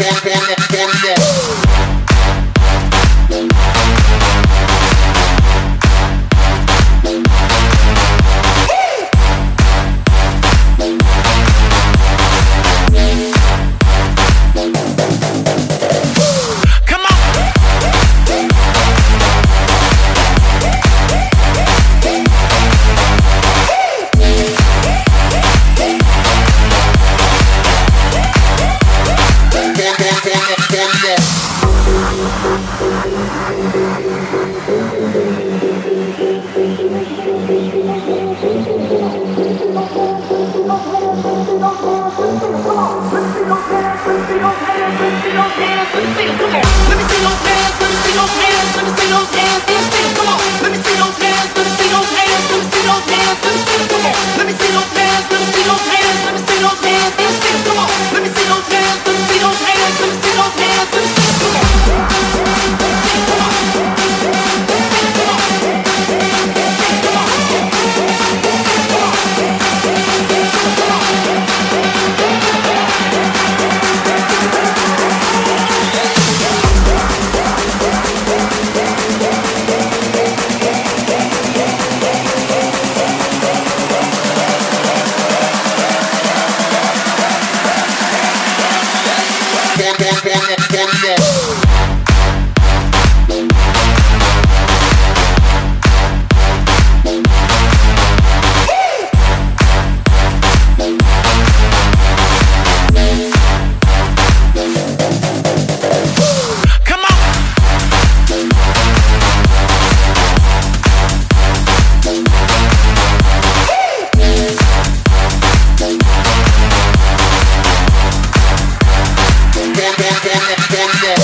quarter. Party, party, party on.